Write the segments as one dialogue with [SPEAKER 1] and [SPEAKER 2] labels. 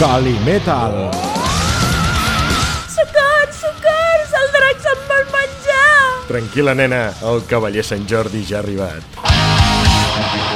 [SPEAKER 1] Calimetal.
[SPEAKER 2] Socors, socors! El drac se'm vol menjar!
[SPEAKER 3] Tranquil·la, nena, el cavaller Sant Jordi ja ha arribat.
[SPEAKER 1] Doncs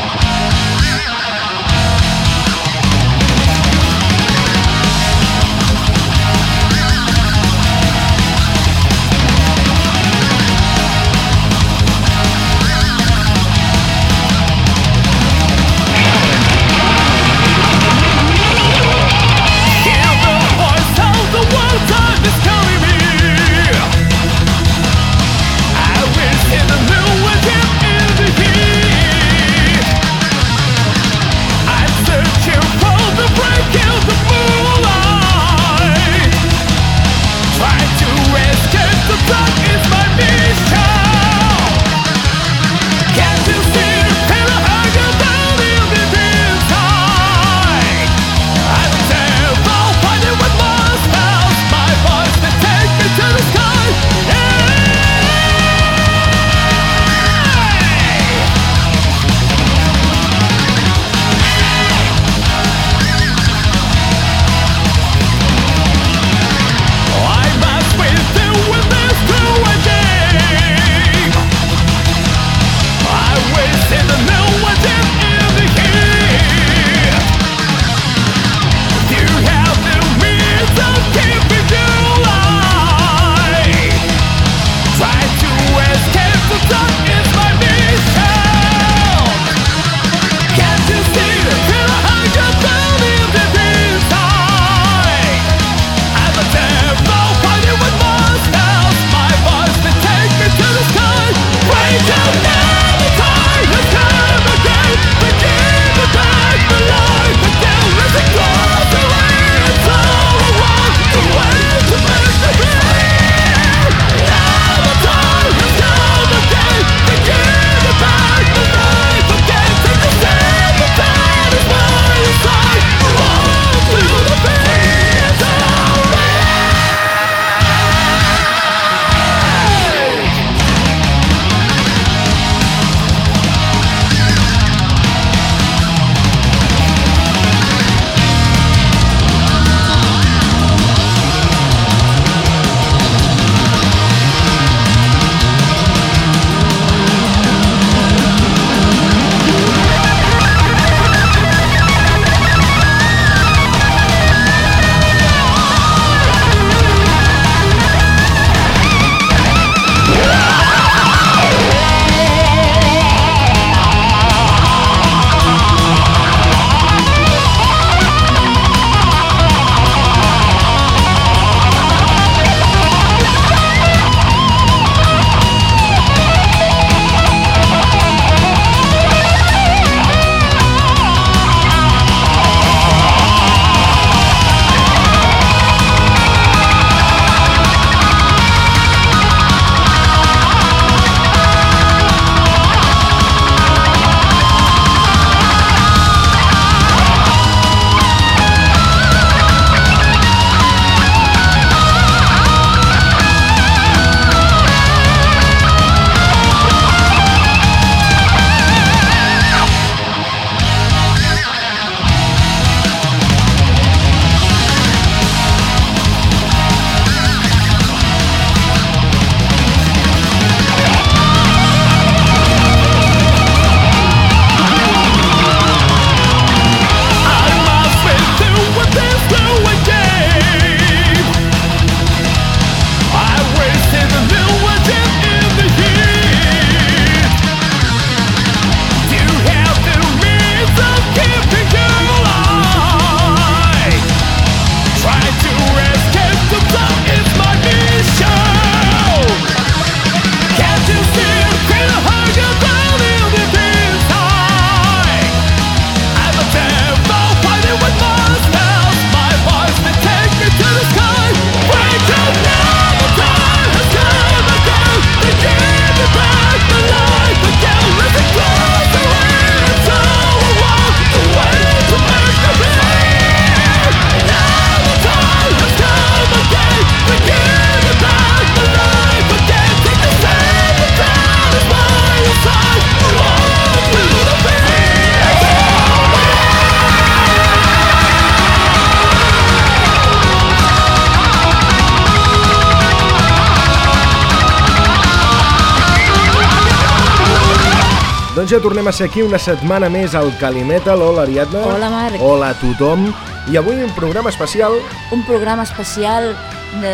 [SPEAKER 1] ja tornem a ser aquí una setmana més al Calimetal. Hola, Ariadna.
[SPEAKER 2] Hola, Marc.
[SPEAKER 1] Hola a tothom. I avui un programa especial...
[SPEAKER 2] Un programa especial de,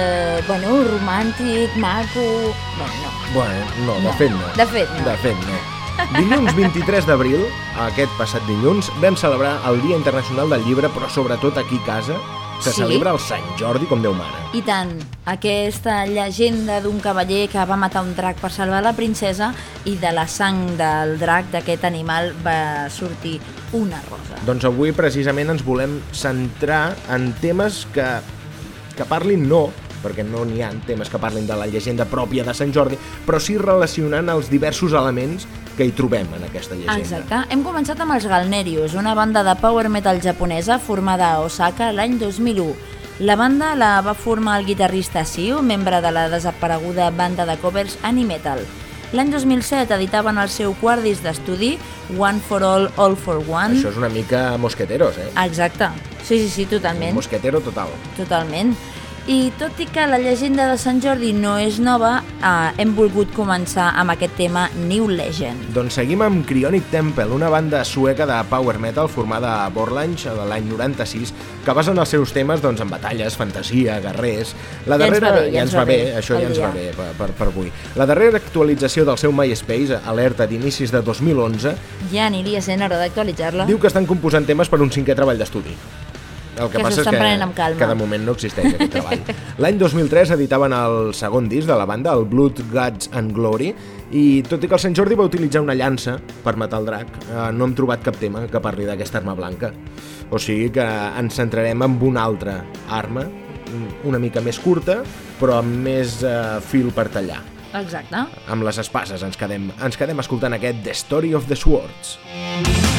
[SPEAKER 2] bueno, romàntic, maco... Bueno, no.
[SPEAKER 1] Bueno, no, de
[SPEAKER 2] No.
[SPEAKER 1] fet no.
[SPEAKER 2] De fet, no.
[SPEAKER 1] De fet no. Dilluns 23 d'abril, aquest passat dilluns, vam celebrar el Dia Internacional del Llibre, però sobretot aquí a casa se
[SPEAKER 2] Sí?
[SPEAKER 1] celebra el Sant Jordi com Déu mana.
[SPEAKER 2] I tant, aquesta llegenda d'un cavaller que va matar un drac per salvar la princesa i de la sang del drac d'aquest animal va sortir una rosa.
[SPEAKER 1] Doncs avui precisament ens volem centrar en temes que, que parlin no, perquè no n'hi ha temes que parlin de la llegenda pròpia de Sant Jordi, però sí relacionant els diversos elements que hi trobem en aquesta llegenda.
[SPEAKER 2] Exacte. Hem començat amb els Galnerius, una banda de power metal japonesa formada a Osaka l'any 2001. La banda la va formar el guitarrista Siu, membre de la desapareguda banda de covers Animetal. L'any 2007 editaven el seu quart disc d'estudi, One for All, All for One.
[SPEAKER 1] Això és una mica mosqueteros, eh?
[SPEAKER 2] Exacte. Sí, sí, sí, totalment.
[SPEAKER 1] Mosquetero total.
[SPEAKER 2] Totalment. I tot i que la llegenda de Sant Jordi no és nova, eh, hem volgut començar amb aquest tema New Legend.
[SPEAKER 1] Doncs seguim amb Cryonic Temple, una banda sueca de power metal formada a Borlange de l'any 96, que basen els seus temes doncs, en batalles, fantasia, guerrers... La
[SPEAKER 2] Ja ens
[SPEAKER 1] darrera...
[SPEAKER 2] va bé, ja ens va bé,
[SPEAKER 1] això ja ens va bé per, per, per avui. La darrera actualització del seu MySpace, alerta d'inicis de 2011,
[SPEAKER 2] Ja aniria sent hora d'actualitzar-la.
[SPEAKER 1] diu que estan composant temes per un cinquè treball d'estudi. El que,
[SPEAKER 2] Que
[SPEAKER 1] passa és que, que de moment no existeix aquest treball. L'any 2003 editaven el segon disc de la banda, el Blood, Guts and Glory, i tot i que el Sant Jordi va utilitzar una llança per matar el drac, eh, no hem trobat cap tema que parli d'aquesta arma blanca. O sigui que ens centrarem en una altra arma, una mica més curta, però amb més eh, fil per tallar.
[SPEAKER 2] Exacte.
[SPEAKER 1] Amb les espases ens quedem, ens quedem escoltant aquest The Story of the Swords.
[SPEAKER 3] For all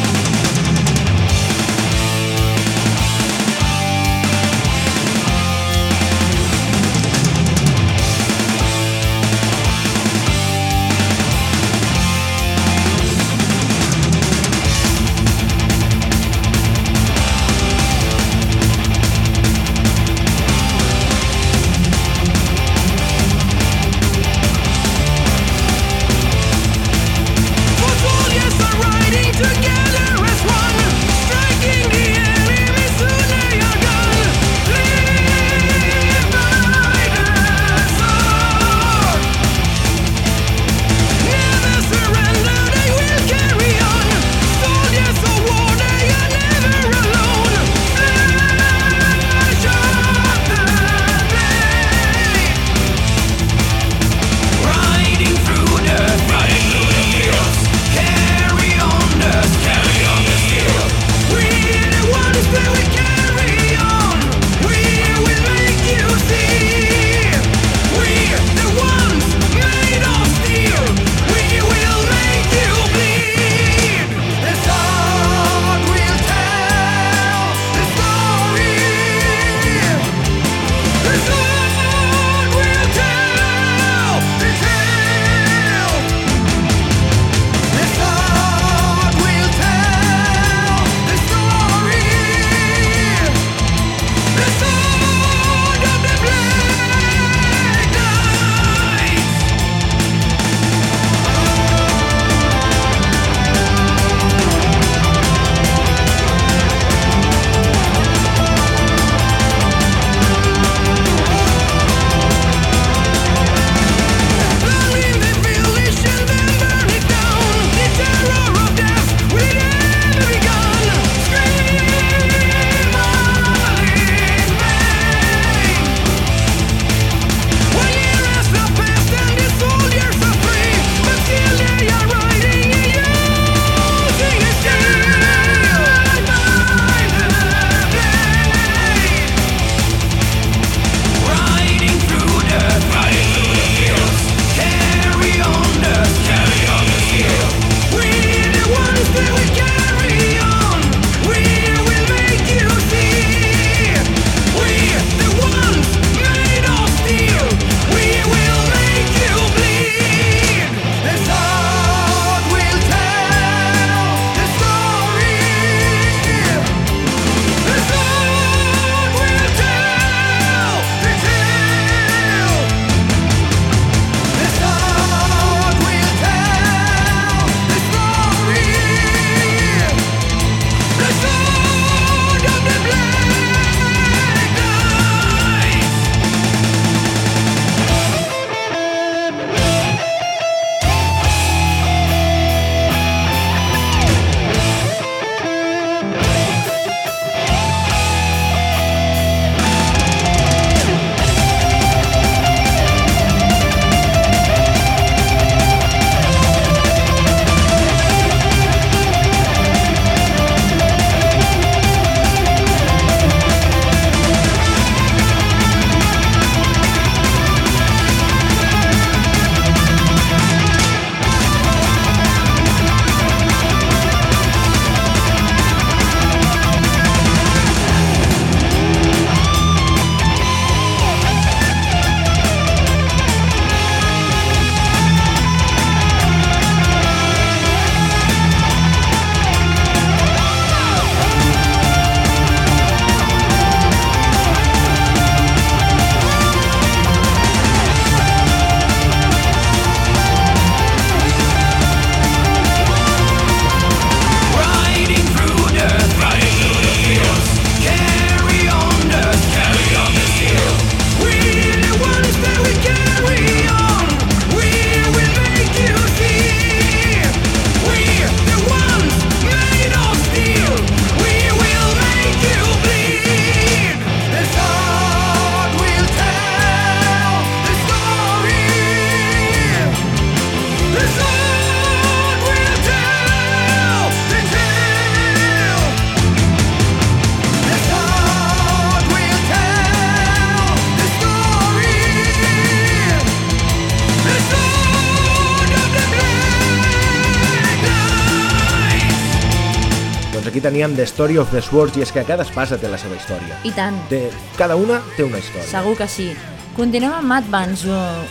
[SPEAKER 1] teníem The Story of the Swords, i és que cada espasa té la seva història.
[SPEAKER 4] I tant.
[SPEAKER 1] Té, cada una té una història.
[SPEAKER 4] Segur que sí. Continuem amb Mad Vans,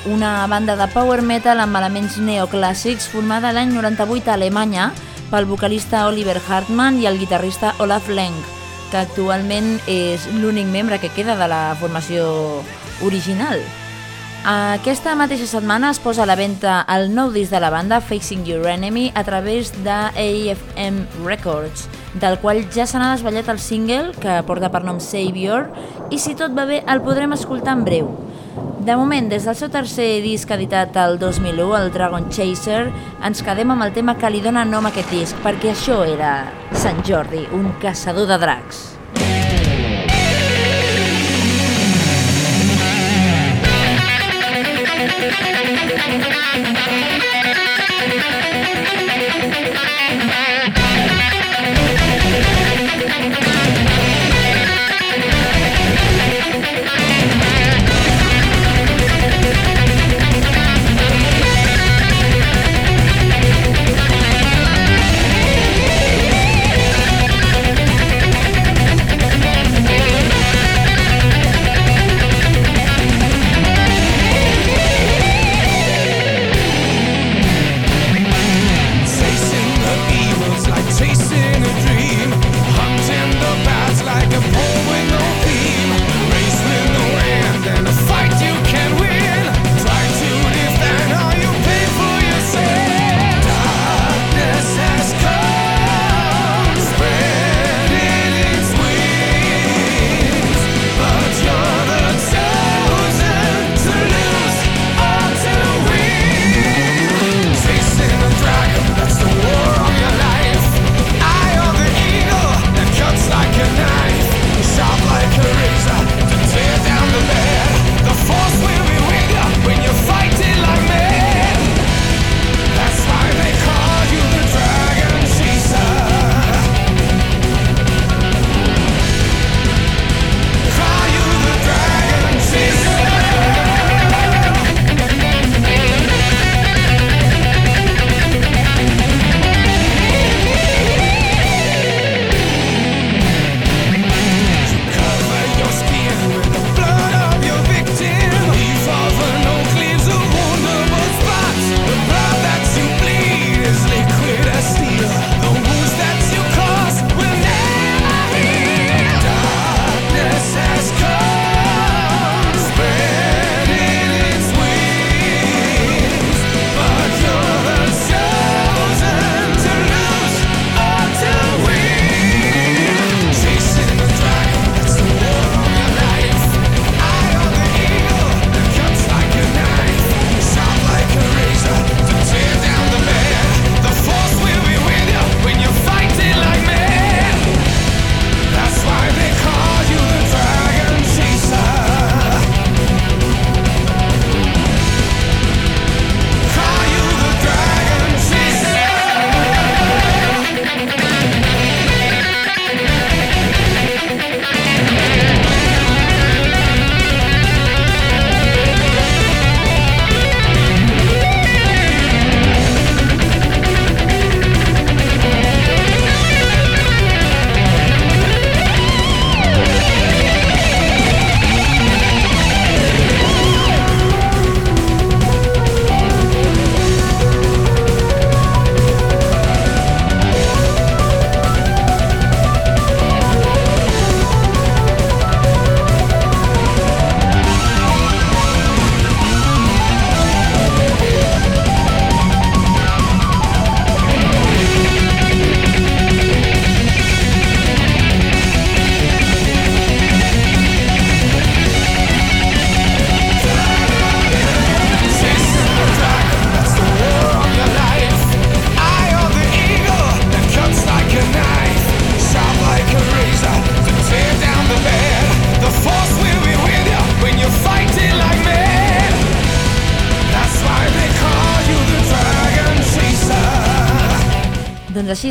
[SPEAKER 4] una banda de power metal amb elements neoclàssics formada l'any 98 a Alemanya pel vocalista Oliver Hartmann i el guitarrista Olaf Leng, que actualment és l'únic membre que queda de la formació original. Aquesta mateixa setmana es posa a la venda el nou disc de la banda Facing Your Enemy a través de AFM Records, del qual ja se n'ha desvetllat el single que porta per nom Savior i si tot va bé el podrem escoltar en breu. De moment, des del seu tercer disc editat el 2001, el Dragon Chaser, ens quedem amb el tema que li dona nom a aquest disc, perquè això era Sant Jordi, un caçador de dracs. Doncs així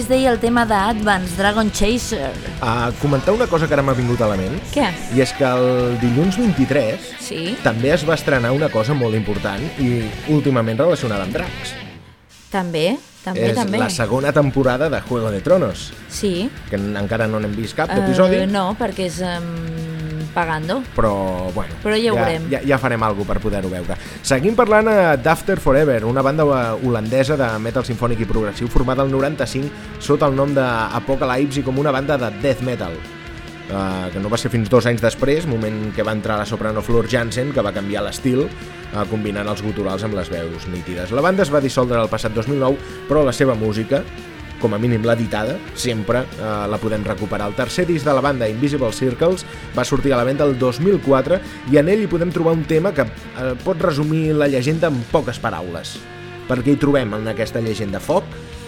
[SPEAKER 4] es deia el tema d'Advance Dragon Chaser.
[SPEAKER 1] A comentar una cosa que ara m'ha vingut a la ment.
[SPEAKER 4] Què?
[SPEAKER 1] I és que el dilluns 23
[SPEAKER 4] Sí?
[SPEAKER 1] també es va estrenar una cosa molt important i últimament relacionada amb dracs.
[SPEAKER 4] També?
[SPEAKER 2] També,
[SPEAKER 1] és
[SPEAKER 2] també.
[SPEAKER 1] la segona temporada de Juego de Tronos,
[SPEAKER 2] Sí.
[SPEAKER 1] que encara no n'hem vist cap episodi,
[SPEAKER 2] Eh, no, perquè és um, pagando.
[SPEAKER 1] però, bueno,
[SPEAKER 2] Però ja ho veurem.
[SPEAKER 1] Ja, ja farem alguna per poder-ho veure. Seguim parlant d'After Forever, una banda eh, holandesa de metal sinfònic i progressiu formada al 95 sota el nom d'Apocalypse i com una banda de death metal. Uh, que no va ser fins dos anys després, moment que va entrar la soprano Flor Jansen, que va canviar l'estil, uh, combinant els guturals amb les veus nítides. La banda es va dissoldre el passat 2009, però la seva música, com a mínim l'editada, sempre eh, la podem recuperar. El tercer disc de la banda, Invisible Circles, va sortir a la venda el 2004 i en ell hi podem trobar un tema que eh, pot resumir la llegenda en poques paraules. Perquè hi trobem en aquesta llegenda foc,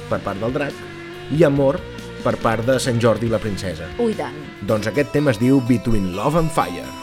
[SPEAKER 1] per part del drac, i amor, per part de Sant Jordi i la princesa.
[SPEAKER 2] Ui, tant.
[SPEAKER 1] Doncs aquest tema es diu Between Love and Fire.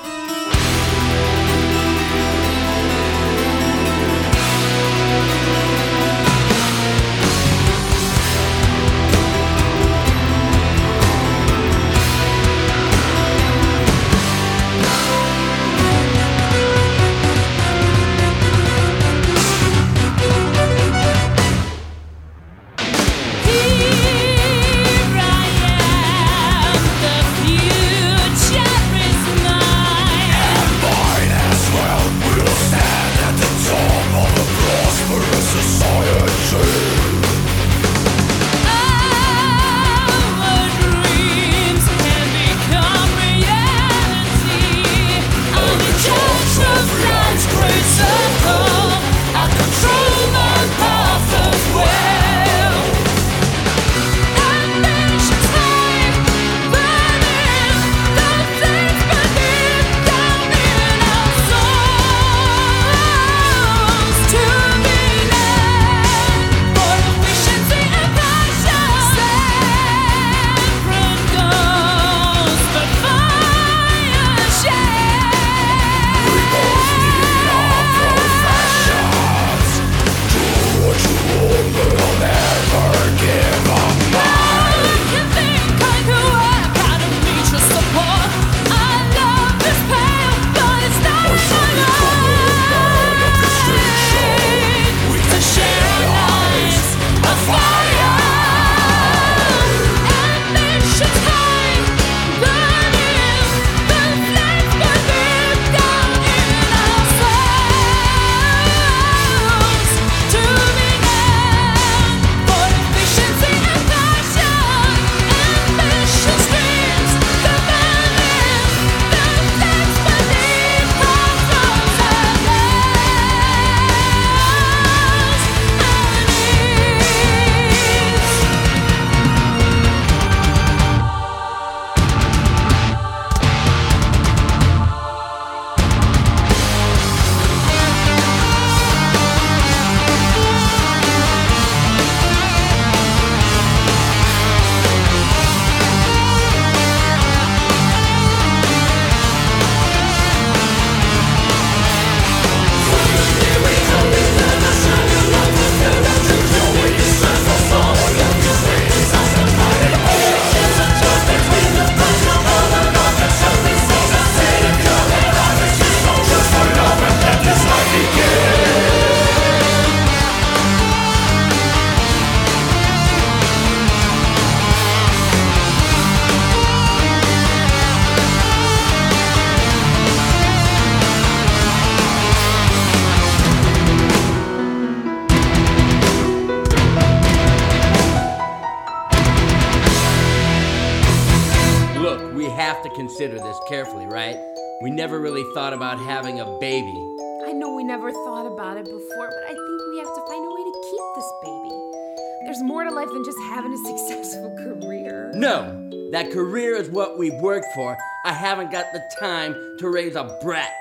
[SPEAKER 5] What we worked for. I haven't got the time to raise a brat.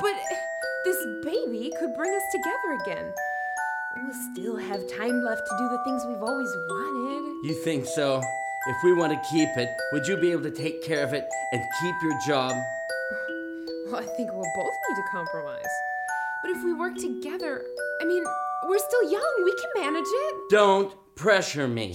[SPEAKER 6] But this baby could bring us together again. We'll still have time left to do the things we've always wanted.
[SPEAKER 5] You think so? If we want to keep it, would you be able to take care of it and keep your job?
[SPEAKER 6] Well, I think we'll both need to compromise. But if we work together, I mean, we're still young. We can manage it.
[SPEAKER 5] Don't pressure me.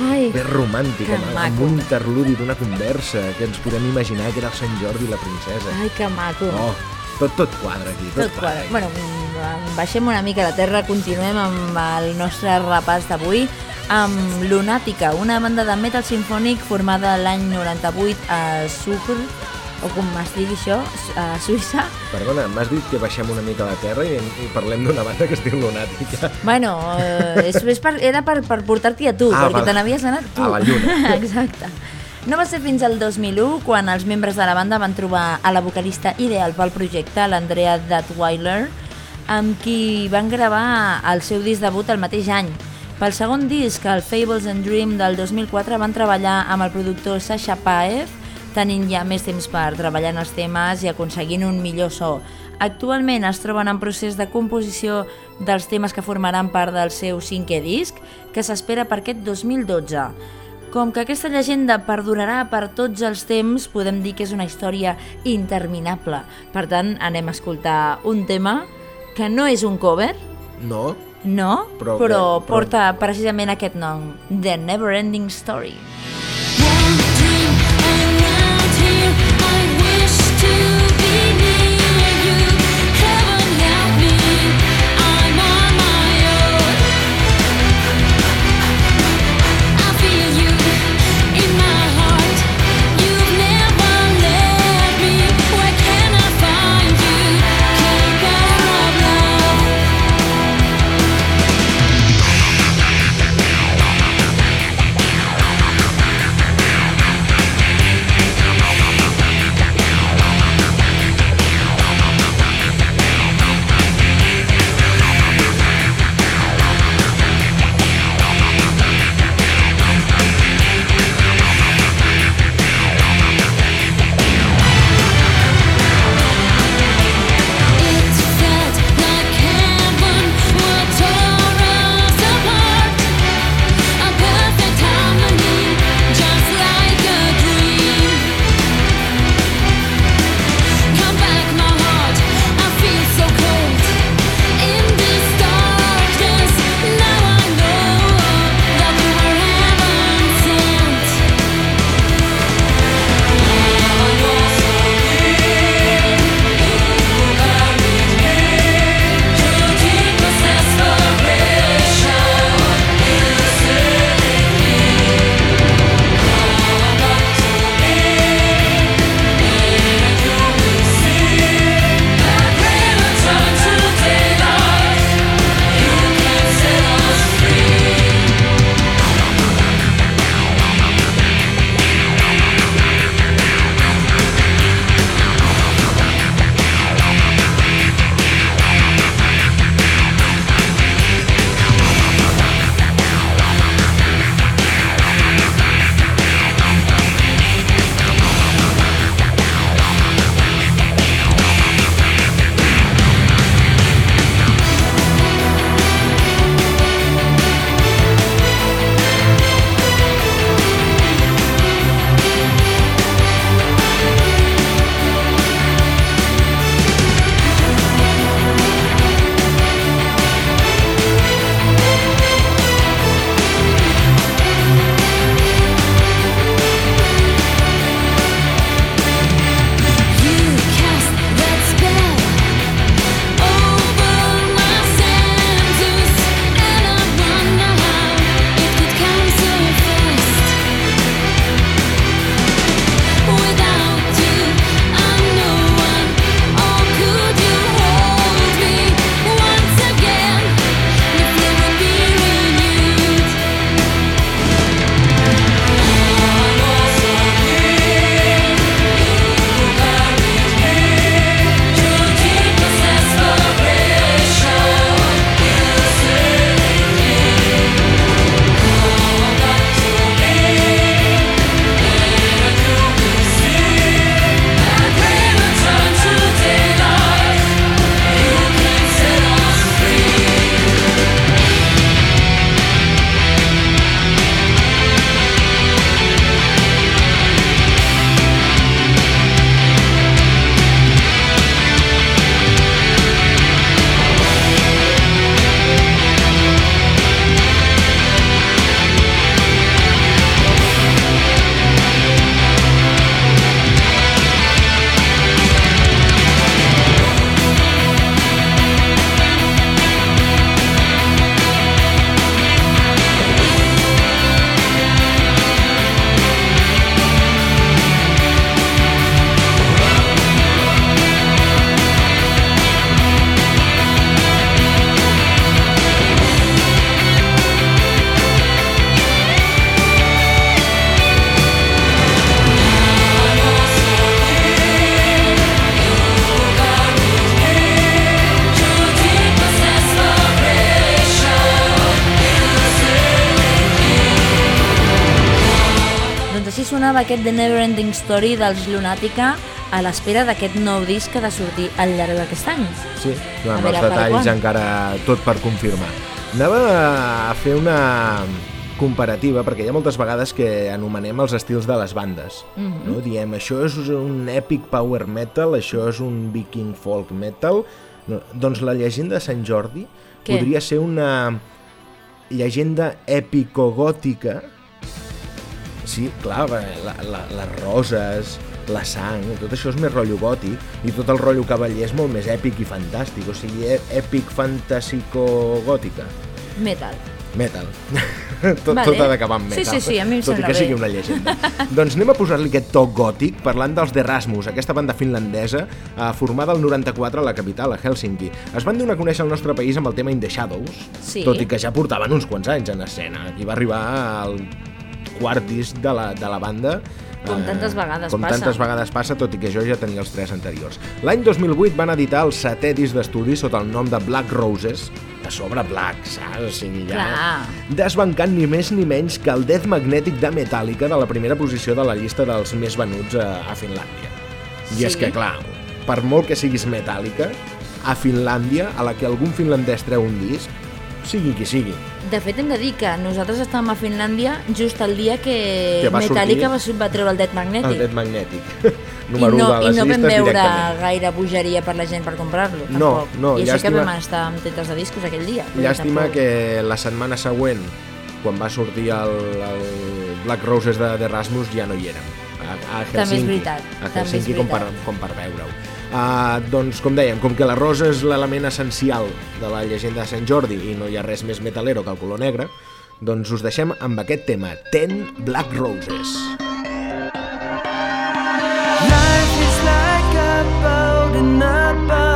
[SPEAKER 2] Ai,
[SPEAKER 1] Ben romàntic, amb, amb un interludi d'una conversa que ens podem imaginar que era el Sant Jordi i la princesa.
[SPEAKER 2] ai, que maco.
[SPEAKER 1] Oh, tot, tot quadra aquí, tot,
[SPEAKER 2] Tot quadra.
[SPEAKER 1] aquí.
[SPEAKER 2] Bueno, mm, baixem una mica a la terra, continuem amb el nostre repàs d'avui amb Lunàtica, una banda de metal sinfònic formada l'any 98 a Sucre, o com es digui això, a Suïssa.
[SPEAKER 1] Perdona, m'has dit que baixem una mica a la terra i, i parlem d'una banda que es diu Lunàtica.
[SPEAKER 2] Bueno, eh, és, és per, era per, per portar-t'hi a tu,
[SPEAKER 1] Ah,
[SPEAKER 2] perquè te n'havies anat tu.
[SPEAKER 1] A la lluna.
[SPEAKER 2] Exacte. No va ser fins al 2001 quan els membres de la banda van trobar a la vocalista ideal pel projecte, l'Andrea Datweiler, amb qui van gravar el seu disc debut el mateix any. Pel segon disc, el Fables and Dream del 2004, van treballar amb el productor Sasha Paev, tenint ja més temps per treballar en els temes i aconseguint un millor so. Actualment es troben en procés de composició dels temes que formaran part del seu cinquè disc, que s'espera per aquest 2012. Com que aquesta llegenda perdurarà per tots els temps, podem dir que és una història interminable. Per tant, anem a escoltar un tema que no és un cover,
[SPEAKER 1] No?
[SPEAKER 2] no,
[SPEAKER 1] Però
[SPEAKER 2] però, però porta precisament aquest nom, The Never Ending Story.
[SPEAKER 3] Thank
[SPEAKER 2] aquest The Neverending Story dels Lunatica a l'espera d'aquest nou disc que ha de sortir al llarg d'aquest any.
[SPEAKER 1] Sí, amb
[SPEAKER 2] veure,
[SPEAKER 1] els detalls encara tot per confirmar. Anava a fer una comparativa, perquè hi ha moltes vegades que anomenem els estils de les bandes.
[SPEAKER 2] Mhm.
[SPEAKER 1] no? Diem, això és un epic power metal, això és un viking folk metal... No, doncs la llegenda de Sant Jordi
[SPEAKER 2] Què?
[SPEAKER 1] podria ser una llegenda èpico-gòtica Sí, clar, la, la, les roses, la sang, tot això és més rotllo gòtic i tot el rotllo cavaller és molt més èpic i fantàstic, o sigui, èpic fantàsico-gòtica.
[SPEAKER 2] Metal.
[SPEAKER 1] Metal. tot,
[SPEAKER 2] Vale.
[SPEAKER 1] tot ha d'acabar amb
[SPEAKER 2] Sí,
[SPEAKER 1] metal.
[SPEAKER 2] sí, sí, a mi em
[SPEAKER 1] Tot i que sigui
[SPEAKER 2] bé.
[SPEAKER 1] una llegenda. doncs anem a posar-li aquest toc gòtic parlant dels The Rasmus, aquesta banda finlandesa eh, formada al 94 a la capital, a Helsinki. Es van donar a conèixer al nostre país amb el tema In the Shadows,
[SPEAKER 2] Sí.
[SPEAKER 1] tot i que ja portaven uns quants anys en escena. Aquí va arribar al quart disc de la, de la banda
[SPEAKER 2] Com
[SPEAKER 1] eh,
[SPEAKER 2] tantes vegades
[SPEAKER 1] com
[SPEAKER 2] passa.
[SPEAKER 1] tantes vegades passa, tot i que jo ja tenia els tres anteriors. L'any 2008 van editar el setè disc d'estudi sota el nom de Black Roses, a sobre Black, saps? O sigui, ja...
[SPEAKER 2] Clar.
[SPEAKER 1] Desbancant ni més ni menys que el Death Magnetic de Metallica de la primera posició de la llista dels més venuts a, a Finlàndia. I és
[SPEAKER 2] Sí?
[SPEAKER 1] que, clar, per molt que siguis Metallica, a Finlàndia, a la que algun finlandès treu un disc, sigui qui sigui.
[SPEAKER 2] De fet, hem de dir que nosaltres estàvem a Finlàndia just el dia que,
[SPEAKER 1] Que va
[SPEAKER 2] Metallica
[SPEAKER 1] sortir-
[SPEAKER 2] va, va treure el Death Magnetic.
[SPEAKER 1] El Death Magnetic.
[SPEAKER 2] I
[SPEAKER 1] Número
[SPEAKER 2] no,
[SPEAKER 1] 1 de
[SPEAKER 2] I no vam veure gaire bogeria per la gent per comprar-lo,
[SPEAKER 1] No,
[SPEAKER 2] tampoc.
[SPEAKER 1] no,
[SPEAKER 2] I això
[SPEAKER 1] llàstima-
[SPEAKER 2] que vam estar amb tetes de discos aquell dia.
[SPEAKER 1] Llàstima
[SPEAKER 2] tampoc.
[SPEAKER 1] que la setmana següent, quan va sortir el, el Black Roses de, de Rasmus, ja no hi érem. A, a Helsinki.
[SPEAKER 2] També és veritat,
[SPEAKER 1] A Helsinki com per, com per veure-ho. Uh, doncs, com dèiem, com que la rosa és l'element essencial de la llegenda de Sant Jordi i no hi ha res més metalero que el color negre, doncs us deixem amb aquest tema, Ten Black Roses.
[SPEAKER 7] Life is like a boat in a bottle.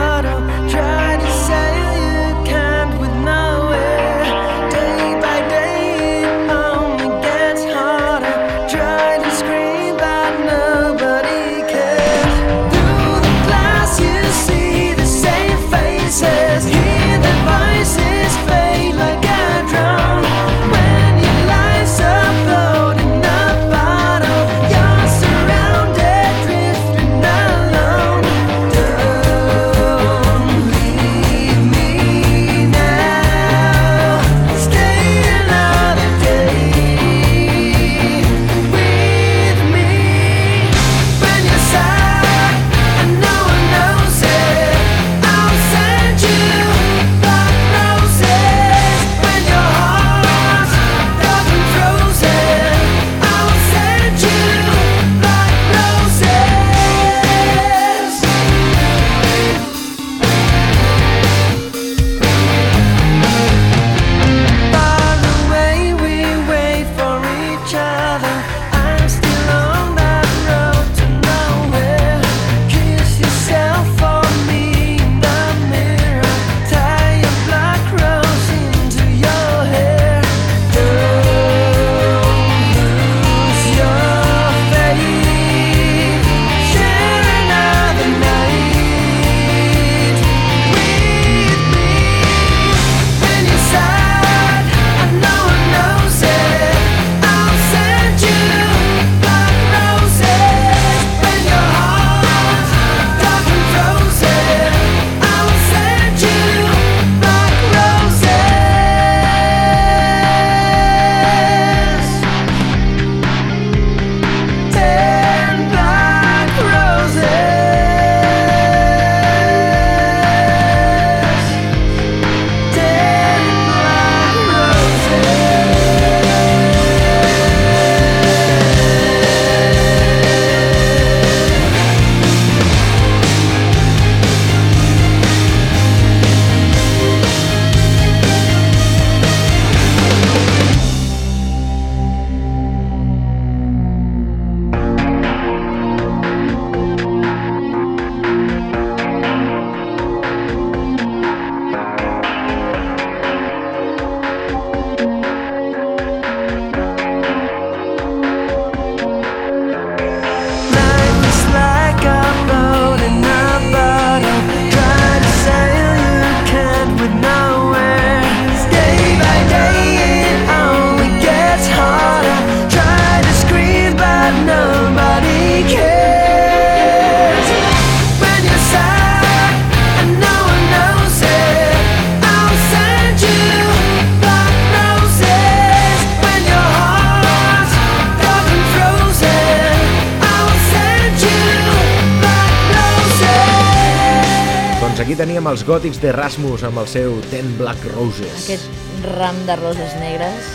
[SPEAKER 1] gòtics de Rasmus amb el seu Ten Black Roses.
[SPEAKER 2] Aquest ram de roses negres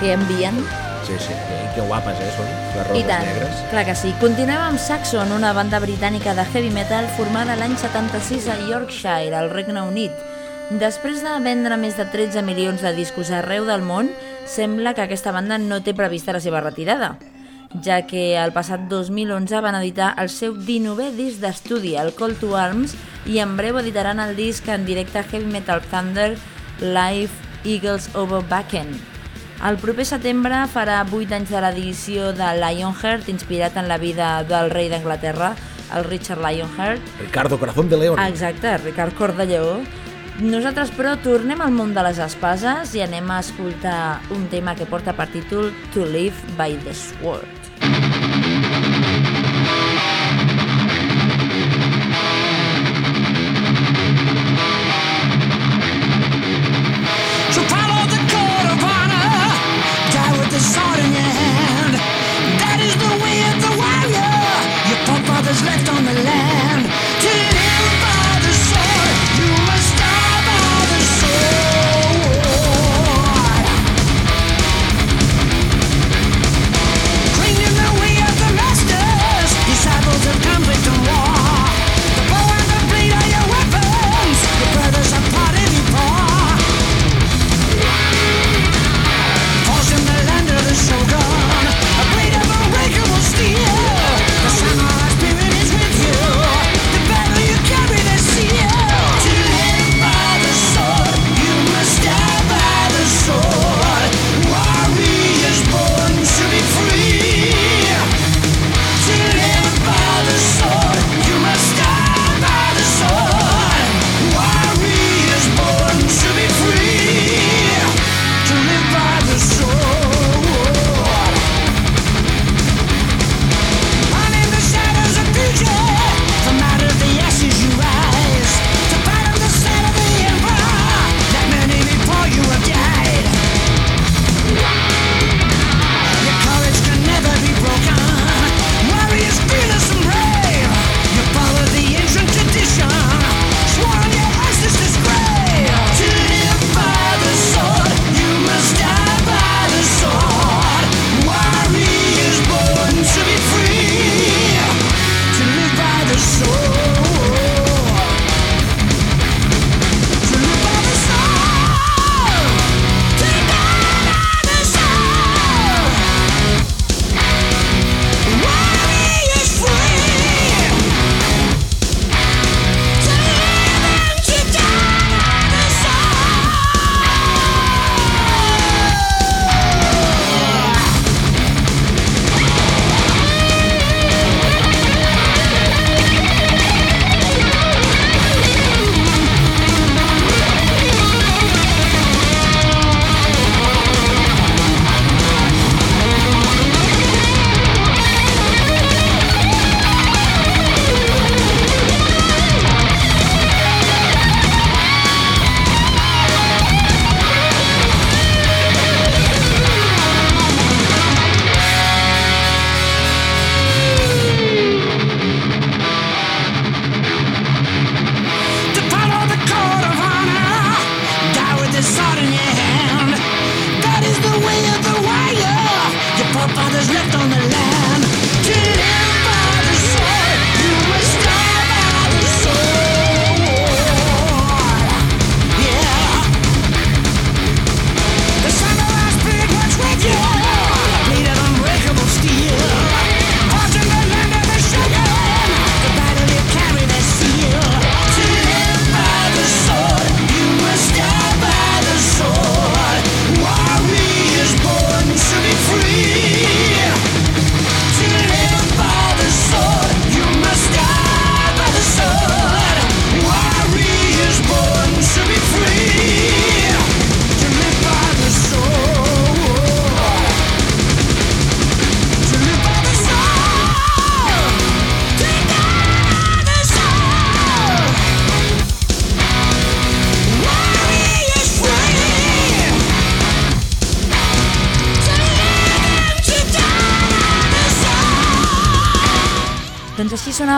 [SPEAKER 2] que envien.
[SPEAKER 1] Sí, sí, que, que guapes, eh, són les roses I
[SPEAKER 2] tant,
[SPEAKER 1] negres.
[SPEAKER 2] clar que sí. Continuem amb Saxon, una banda britànica de heavy metal formada l'any 76 a Yorkshire, al Regne Unit. Després de vendre més de 13 milions de discos arreu del món, sembla que aquesta banda no té prevista la seva retirada ja que el passat 2011 van editar el seu 19è disc d'estudi, el Call to Arms, i en breu editaran el disc en directe Heavy Metal Thunder Live Eagles Over Backen. El proper setembre farà 8 anys de l'edició de Lionheart, inspirat en la vida del rei d'Anglaterra, el Richard Lionheart.
[SPEAKER 1] Ricardo Corazón de León.
[SPEAKER 2] Exacte, Ricard Cor de Lleó. Nosaltres, però, tornem al món de les espases i anem a escoltar un tema que porta per títol
[SPEAKER 4] To Live by the Sword.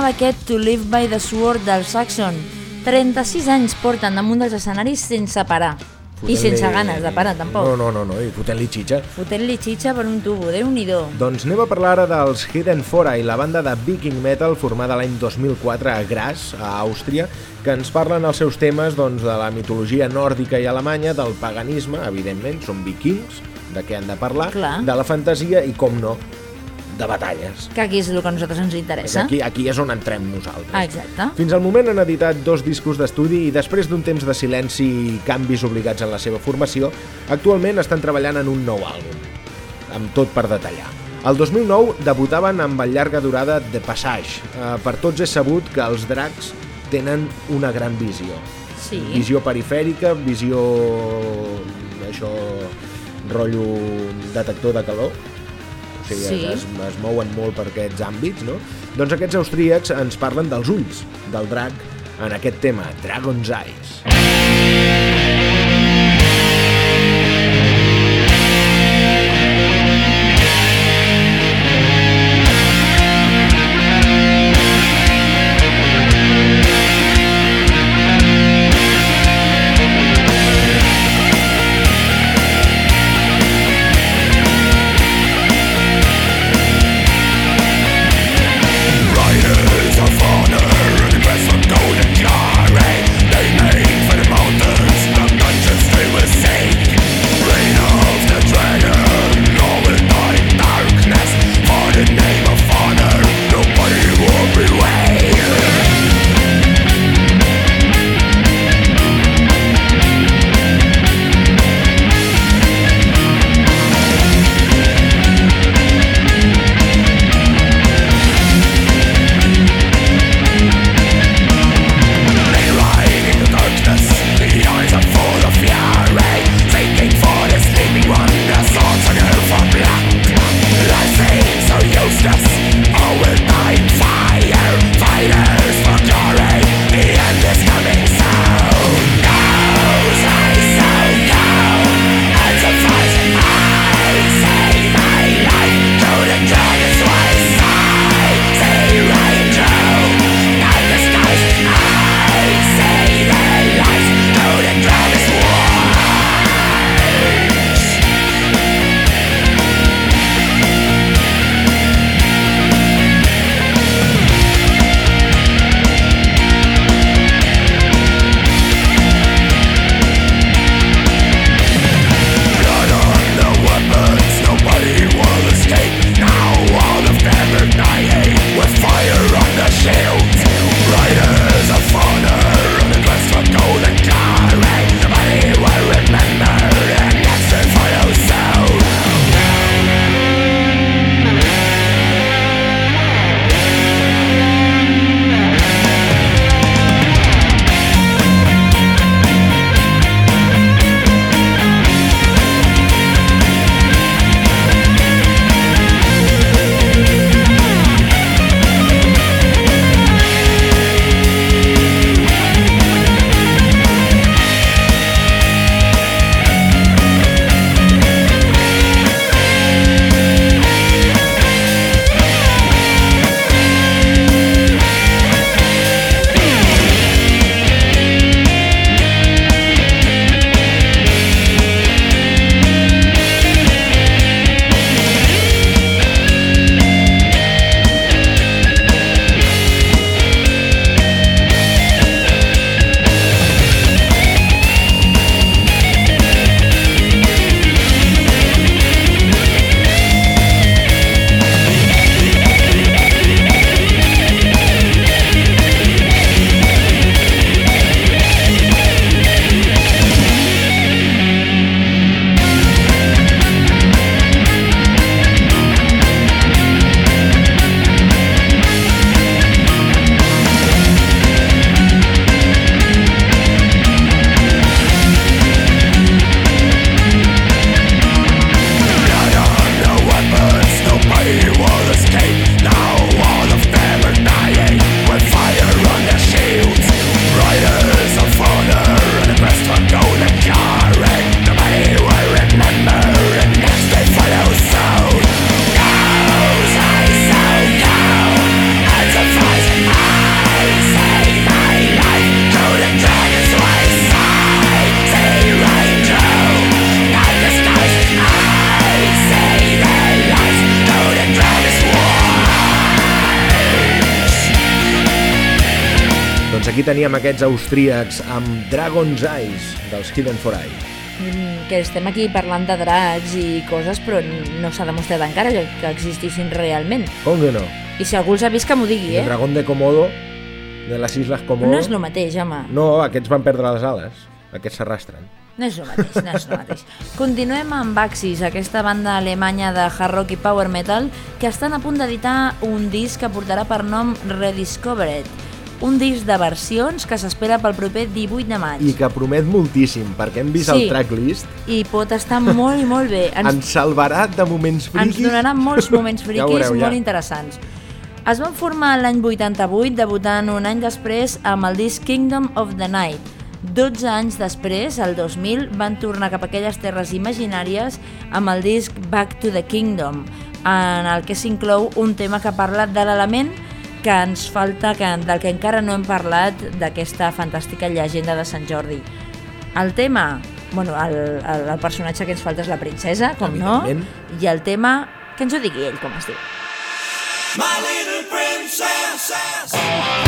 [SPEAKER 2] sonava aquest To Live by the Sword del Saxon. 36 anys porten damunt dels escenaris sense parar. I sense ganes de parar, tampoc.
[SPEAKER 1] No, no, no, no. i fotent-li xitxa.
[SPEAKER 2] Fotent-li xitxa per un tubo, déu nhi -do.
[SPEAKER 1] Doncs anem a parlar ara dels Hidden Fora i la banda de Viking Metal formada l'any 2004 a Gras, a Àustria, que ens parlen els seus temes doncs, de la mitologia nòrdica i alemanya, del paganisme, evidentment, són vikings, de què han de parlar,
[SPEAKER 2] Clar.
[SPEAKER 1] de la fantasia i, com no, de batalles.
[SPEAKER 2] Que aquí és el que a nosaltres ens interessa.
[SPEAKER 1] aquí, aquí és on entrem nosaltres.
[SPEAKER 2] Ah, exacte.
[SPEAKER 1] Fins al moment han editat dos discos d'estudi i després d'un temps de silenci i canvis obligats en la seva formació, actualment estan treballant en un nou àlbum, amb tot per detallar. El 2009 debutaven amb el llarga durada The Passage. Eh, per tots és sabut que els dracs tenen una gran visió.
[SPEAKER 2] Sí.
[SPEAKER 1] Visió perifèrica, visió... això... rotllo detector de calor. O sigui,
[SPEAKER 2] Sí.
[SPEAKER 1] es, es mouen molt per aquests àmbits, no? Doncs aquests austríacs ens parlen dels ulls del drac en aquest tema, Dragon's Eyes.
[SPEAKER 8] Riders of
[SPEAKER 1] Aquí teníem aquests austríacs amb Dragon's Eyes, dels Hidden for Eye.
[SPEAKER 2] Mm, que estem aquí parlant de dracs i coses, però no s'ha demostrat encara que, que existissin realment.
[SPEAKER 1] Com que no?
[SPEAKER 2] I si algú els ha vist que m'ho digui,
[SPEAKER 1] El
[SPEAKER 2] eh?
[SPEAKER 1] dragón de Komodo, de les Isles Komodo...
[SPEAKER 2] No és el mateix, home.
[SPEAKER 1] No, aquests van perdre les ales. Aquests s'arrastren.
[SPEAKER 2] No és el mateix, no és el mateix. Continuem amb Axis, aquesta banda alemanya de hard rock i power metal que estan a punt d'editar un disc que portarà per nom Rediscovered, un disc de versions que s'espera pel proper 18 de maig.
[SPEAKER 1] I que promet moltíssim, perquè hem vist
[SPEAKER 2] Sí.
[SPEAKER 1] el tracklist,
[SPEAKER 2] I pot estar molt i molt bé.
[SPEAKER 1] ens, ens salvarà de moments
[SPEAKER 2] ens
[SPEAKER 1] friquis.
[SPEAKER 2] donarà molts moments
[SPEAKER 1] Ja
[SPEAKER 2] friquis
[SPEAKER 1] veureu, ja.
[SPEAKER 2] molt interessants. Es van formar l'any 88, debutant un any després amb el disc Kingdom of the Night. 12 anys després, el 2000, van tornar cap a aquelles terres imaginàries amb el disc Back to the Kingdom, en el que s'inclou un tema que parla de l'element que ens falta, que, del que encara no hem parlat, d'aquesta fantàstica llegenda de Sant Jordi. El tema, bueno, el, el, el personatge que ens falta és la princesa, com no, i el tema, que ens ho digui ell, com es diu.
[SPEAKER 4] My little princess.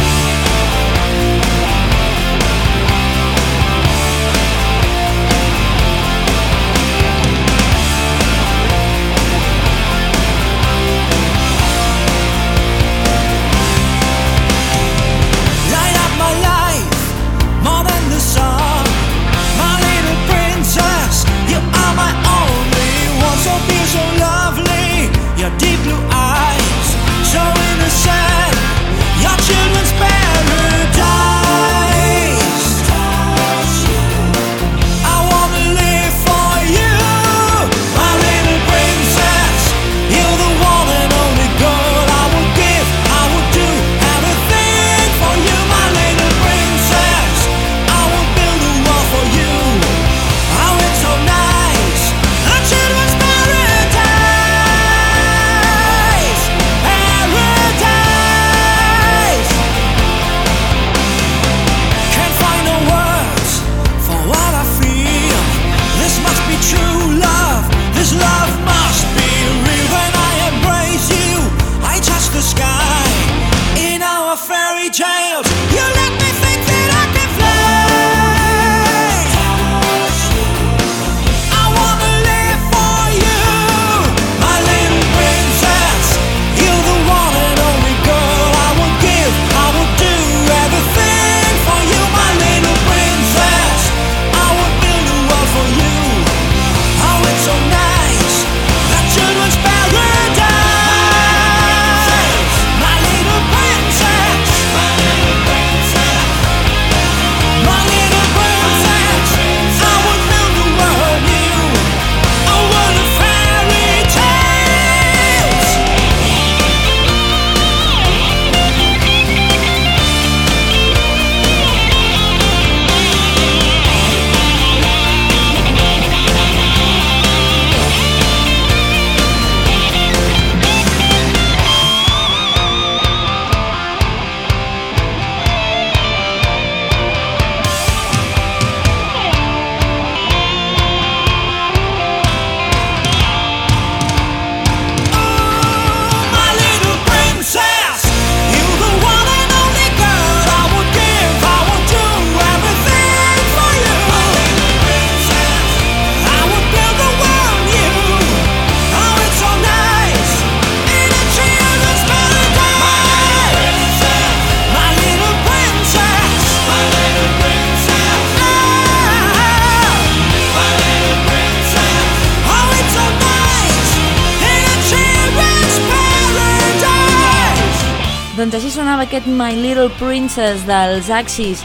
[SPEAKER 2] Aquest My Little Princess dels Axis.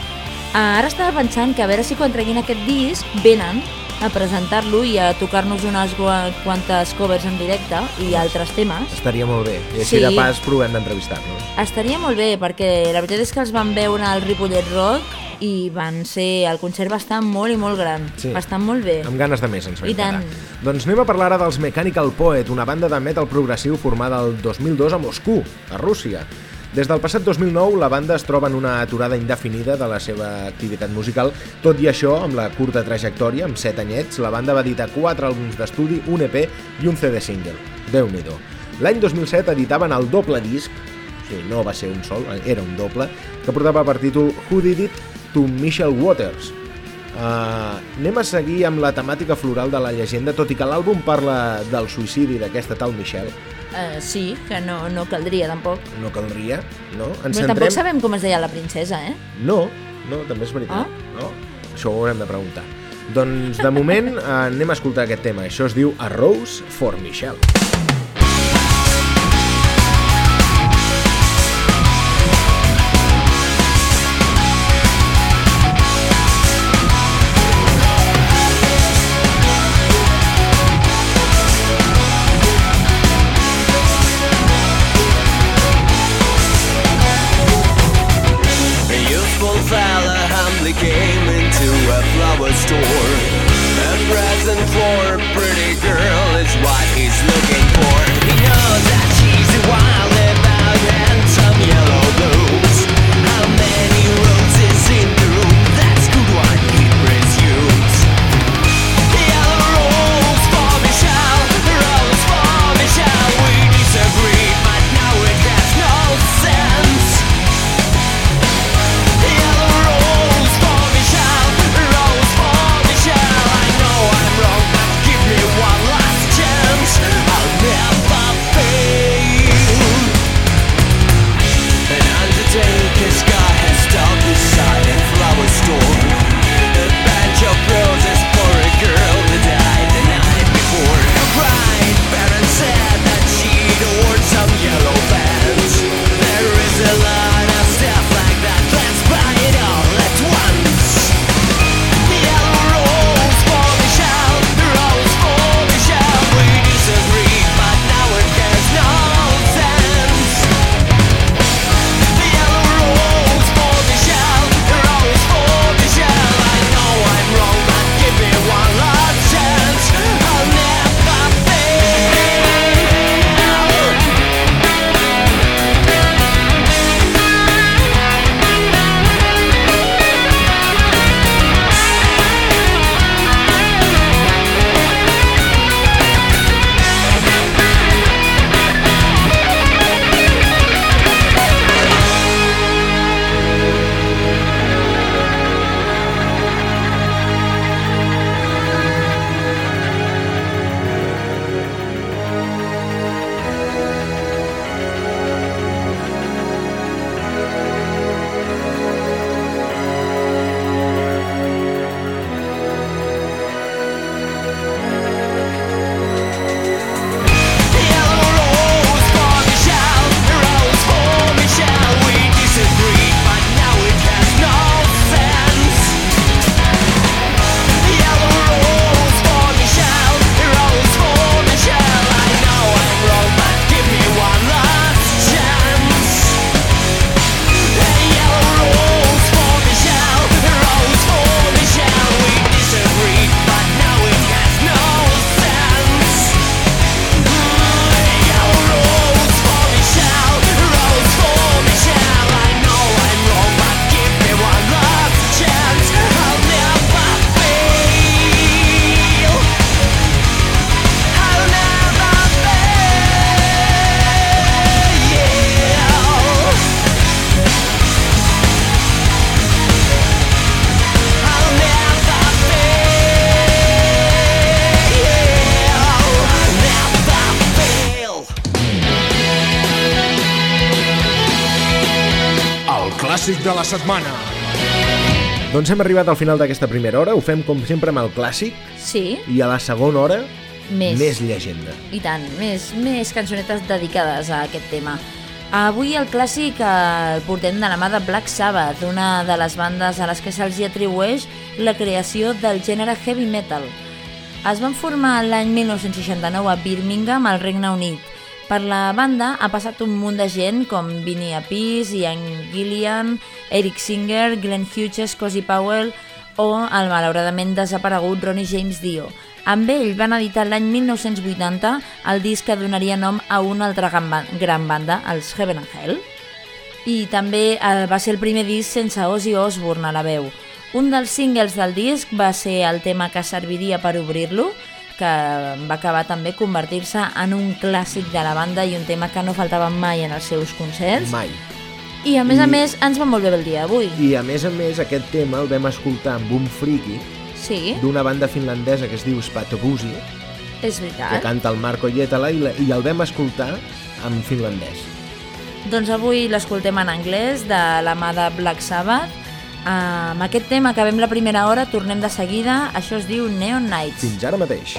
[SPEAKER 2] Ah, Ara estava pensant que a veure si quan treguin aquest disc venen a presentar-lo i a tocar-nos unes quantes covers en directe i altres temes.
[SPEAKER 1] Estaria molt bé. I així
[SPEAKER 2] Sí.
[SPEAKER 1] de pas provem d'entrevistar-nos.
[SPEAKER 2] Estaria molt bé, perquè la veritat és que els van veure al Ripollet Rock i van ser... El concert va estar molt i molt gran.
[SPEAKER 1] Sí.
[SPEAKER 2] Va estar molt bé.
[SPEAKER 1] Amb ganes de més ens vam
[SPEAKER 2] I tant.
[SPEAKER 1] Doncs anem a parlar ara dels Mechanical Poet, una banda de metal progressiu formada el 2002 a Moscou, a Rússia. Des del passat 2009, la banda es troba en una aturada indefinida de la seva activitat musical. Tot i això, amb la curta trajectòria, amb 7 anyets, la banda va editar 4 àlbums d'estudi, un EP i un CD single. déu nhi L'any 2007 editaven el doble disc,
[SPEAKER 7] i no va ser un sol, era un doble, que portava per títol Who Did It to Michelle Waters. Uh, anem a seguir amb la temàtica floral de la llegenda, tot i que l'àlbum parla del suïcidi d'aquesta tal Michelle.
[SPEAKER 2] Uh, sí, que no, no caldria tampoc.
[SPEAKER 7] No caldria, no? Ens
[SPEAKER 2] Però tampoc sabem com es deia la princesa, eh?
[SPEAKER 7] No, no, també és veritat.
[SPEAKER 2] Ah?
[SPEAKER 7] No? Això ho haurem de preguntar. Doncs, de moment, eh, anem a escoltar aquest tema. Això es diu A Rose for Michelle.
[SPEAKER 1] Clàssic de la setmana.
[SPEAKER 7] Doncs hem arribat al final d'aquesta primera hora, ho fem com sempre amb el clàssic,
[SPEAKER 2] Sí,
[SPEAKER 7] i a la segona hora,
[SPEAKER 2] Més.
[SPEAKER 7] més llegenda.
[SPEAKER 2] i tant, més, més cançonetes dedicades a aquest tema. Avui el clàssic el portem de la mà de Black Sabbath, una de les bandes a les que se'ls atribueix la creació del gènere heavy metal. Es van formar l'any 1969 a Birmingham, al Regne Unit. Per la banda ha passat un munt de gent com Vinnie Appice, Ian Gillian, Eric Singer, Glenn Hughes, Cozy Powell o el malauradament desaparegut Ronnie James Dio. Amb ell van editar l'any 1980 el disc que donaria nom a una altra gran banda, els Heaven and Hell. I també eh, va ser el primer disc sense Ozzy Osbourne a la veu. Un dels singles del disc va ser el tema que serviria per obrir-lo que va acabar també convertir-se en un clàssic de la banda i un tema que no faltava mai en els seus concerts.
[SPEAKER 1] Mai.
[SPEAKER 2] I a més a
[SPEAKER 1] I-
[SPEAKER 2] més ens va molt bé el dia d'avui.
[SPEAKER 1] I a més a més aquest tema el vam escoltar amb un friki
[SPEAKER 2] Sí,
[SPEAKER 1] d'una banda finlandesa que es diu Spatobusi,
[SPEAKER 2] és
[SPEAKER 1] que
[SPEAKER 2] veritat.
[SPEAKER 1] canta el Marco Hietala i, la- i el vam escoltar en finlandès.
[SPEAKER 2] Doncs avui l'escoltem en anglès de la mà de Black Sabbath. Amb aquest tema acabem la primera hora, tornem de seguida. Això es diu Neon Nights.
[SPEAKER 1] Fins ara mateix.